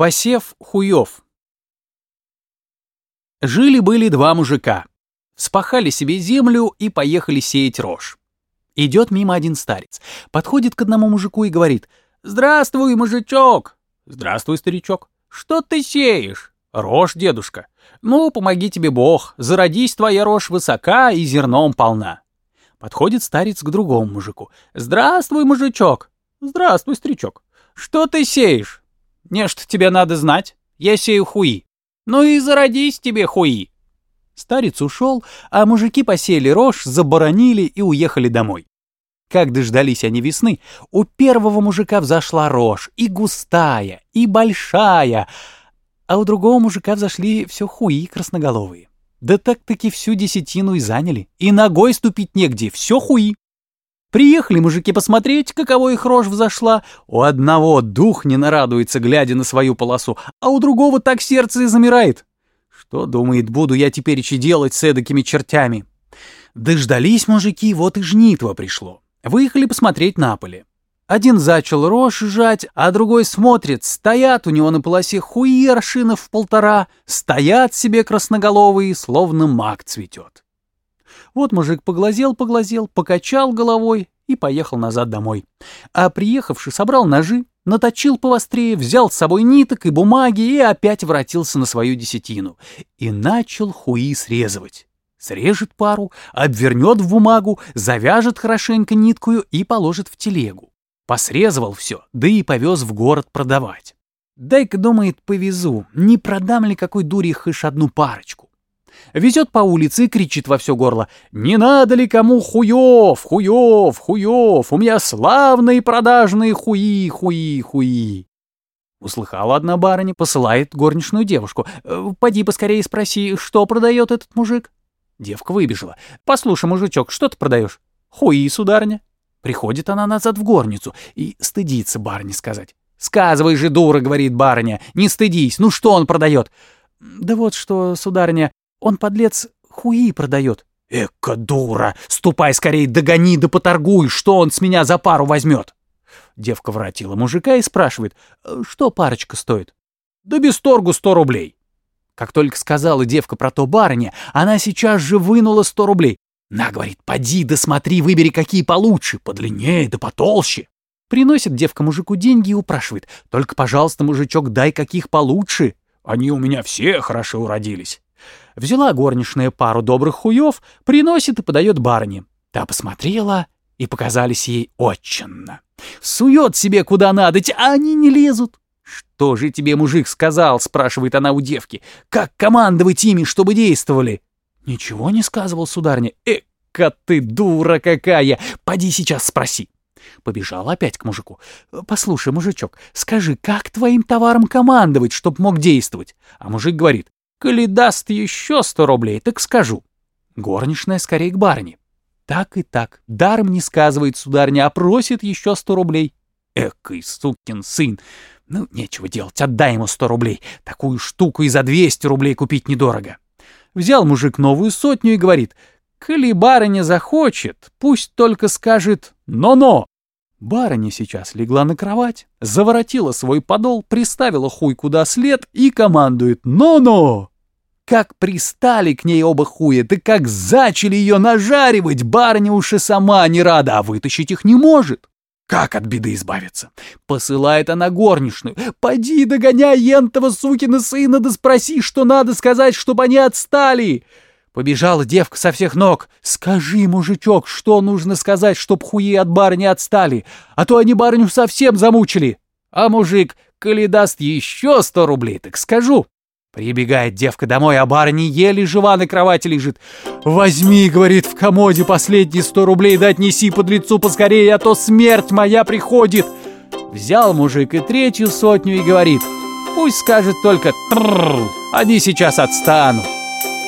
Посев хуев. Жили-были два мужика. Спахали себе землю и поехали сеять рожь. Идет мимо один старец, подходит к одному мужику и говорит «Здравствуй, мужичок!» «Здравствуй, старичок!» «Что ты сеешь?» «Рожь, дедушка!» «Ну, помоги тебе Бог, зародись твоя рожь высока и зерном полна!» Подходит старец к другому мужику. «Здравствуй, мужичок!» «Здравствуй, старичок!» «Что ты сеешь?» Нечто тебе надо знать. Я сею хуи. Ну и зародись тебе хуи. Старец ушел, а мужики посеяли рожь, заборонили и уехали домой. Как дождались они весны, у первого мужика взошла рожь, и густая, и большая, а у другого мужика взошли все хуи красноголовые. Да так-таки всю десятину и заняли, и ногой ступить негде, все хуи. Приехали мужики посмотреть, каково их рожь взошла. У одного дух не нарадуется, глядя на свою полосу, а у другого так сердце и замирает. Что, думает, буду я теперь еще делать с эдакими чертями? Дождались мужики, вот и жнитво пришло. Выехали посмотреть на поле. Один зачал рожь жать, а другой смотрит, стоят у него на полосе хуи аршинов в полтора, стоят себе красноголовые, словно мак цветет. Вот мужик поглазел-поглазел, покачал головой и поехал назад домой. А приехавший собрал ножи, наточил повострее, взял с собой ниток и бумаги и опять воротился на свою десятину. И начал хуи срезывать. Срежет пару, обвернет в бумагу, завяжет хорошенько ниткую и положит в телегу. Посрезывал все, да и повез в город продавать. Дай-ка, думает, повезу, не продам ли какой дури хоть одну парочку. Везет по улице и кричит во все горло. «Не надо ли кому хуев, хуев, хуев? У меня славные продажные хуи, хуи, хуи!» Услыхала одна барыня, посылает горничную девушку. «Э, «Поди поскорее спроси, что продает этот мужик?» Девка выбежала. «Послушай, мужичок, что ты продаешь?» «Хуи, сударыня». Приходит она назад в горницу и стыдится барыне сказать. «Сказывай же, дура», — говорит барыня, — «не стыдись, ну что он продает?» «Да вот что, сударыня, он, подлец, хуи продает. Эка дура! Ступай скорее, догони да поторгуй, что он с меня за пару возьмет. Девка воротила мужика и спрашивает, «Э, что парочка стоит? Да без торгу сто рублей. Как только сказала девка про то барыня, она сейчас же вынула сто рублей. На, говорит, поди да смотри, выбери какие получше, подлиннее да потолще. Приносит девка мужику деньги и упрашивает, только, пожалуйста, мужичок, дай каких получше. Они у меня все хорошо уродились. Взяла горничная пару добрых хуев, приносит и подает барыне. Та посмотрела, и показались ей отчинно. Сует себе куда надо, а они не лезут. «Что же тебе мужик сказал?» — спрашивает она у девки. «Как командовать ими, чтобы действовали?» «Ничего не сказывал, сударыня». «Эка ты дура какая! Поди сейчас спроси». Побежал опять к мужику. «Послушай, мужичок, скажи, как твоим товаром командовать, чтоб мог действовать?» А мужик говорит. Коли даст еще сто рублей, так скажу. Горничная скорее к барыне. Так и так, даром не сказывает сударня, а просит еще сто рублей. Экой сукин сын. Ну, нечего делать, отдай ему сто рублей. Такую штуку и за двести рублей купить недорого. Взял мужик новую сотню и говорит, «Коли барыня захочет, пусть только скажет «но-но». Барыня сейчас легла на кровать, заворотила свой подол, приставила хуй куда след и командует «но-но». Как пристали к ней оба хуя, да как зачали ее нажаривать, барыня уж и сама не рада, а вытащить их не может. Как от беды избавиться? Посылает она горничную. «Поди догоняй ентого сукина сына, да спроси, что надо сказать, чтобы они отстали!» Побежала девка со всех ног. «Скажи, мужичок, что нужно сказать, чтоб хуи от барыни отстали, а то они барыню совсем замучили!» А мужик, коли даст еще сто рублей, так скажу. Прибегает девка домой, а барыня еле жива на кровати лежит. «Возьми, — говорит, — в комоде последние сто рублей да отнеси под лицу поскорее, а то смерть моя приходит!» Взял мужик и третью сотню и говорит, «Пусть скажет только «трррр», они сейчас отстанут».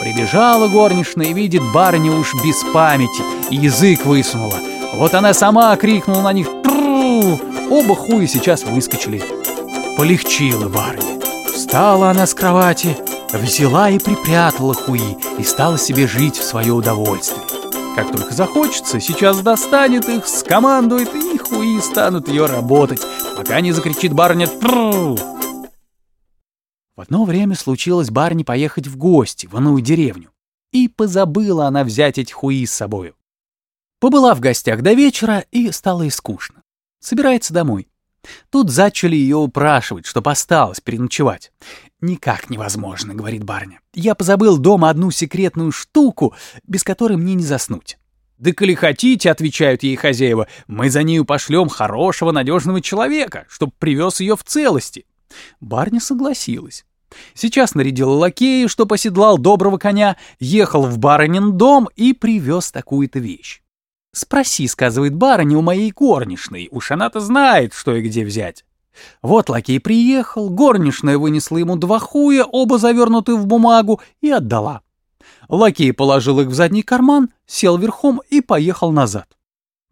Прибежала горничная и видит барыню уж без памяти, и язык высунула. Вот она сама крикнула на них «трррр», оба хуя сейчас выскочили. Полегчила барыня. Встала она с кровати, взяла и припрятала хуи и стала себе жить в свое удовольствие. Как только захочется, сейчас достанет их, скомандует, и хуи станут ее работать, пока не закричит барыня «Тру!». В одно время случилось барне поехать в гости в иную деревню. И позабыла она взять эти хуи с собою. Побыла в гостях до вечера, и стало и скучно. Собирается домой. Тут зачали ее упрашивать, чтоб осталось переночевать. «Никак невозможно», — говорит барня. «Я позабыл дома одну секретную штуку, без которой мне не заснуть». «Да коли хотите», — отвечают ей хозяева, «мы за нею пошлем хорошего, надежного человека, чтоб привез ее в целости». Барня согласилась. Сейчас нарядила лакея, что поседлал доброго коня, ехал в барынин дом и привез такую-то вещь. «Спроси», — сказывает барыня у моей горничной, уж она-то знает, что и где взять. Вот лакей приехал, горничная вынесла ему два хуя, оба завернуты в бумагу, и отдала. Лакей положил их в задний карман, сел верхом и поехал назад.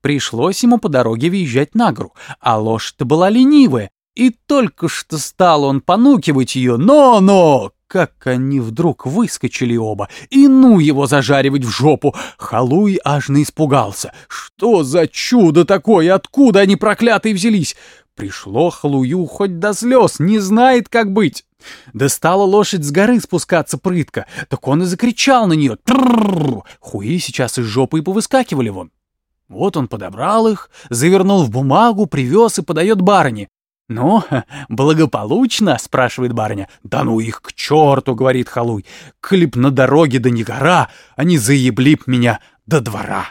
Пришлось ему по дороге въезжать на гору, а лошадь-то была ленивая, и только что стал он понукивать ее, но-но, как они вдруг выскочили оба, и ну его зажаривать в жопу. Халуй аж не испугался. Что за чудо такое, откуда они проклятые взялись? Пришло Халую хоть до слез, не знает, как быть. Да стала лошадь с горы спускаться прытко, так он и закричал на нее. Хуи сейчас из жопы и повыскакивали вон. Вот он подобрал их, завернул в бумагу, привез и подает барыне. «Ну, благополучно?» — спрашивает барыня. «Да ну их к черту!» — говорит Халуй. «Клип на дороге да не гора, они заебли б меня до двора!»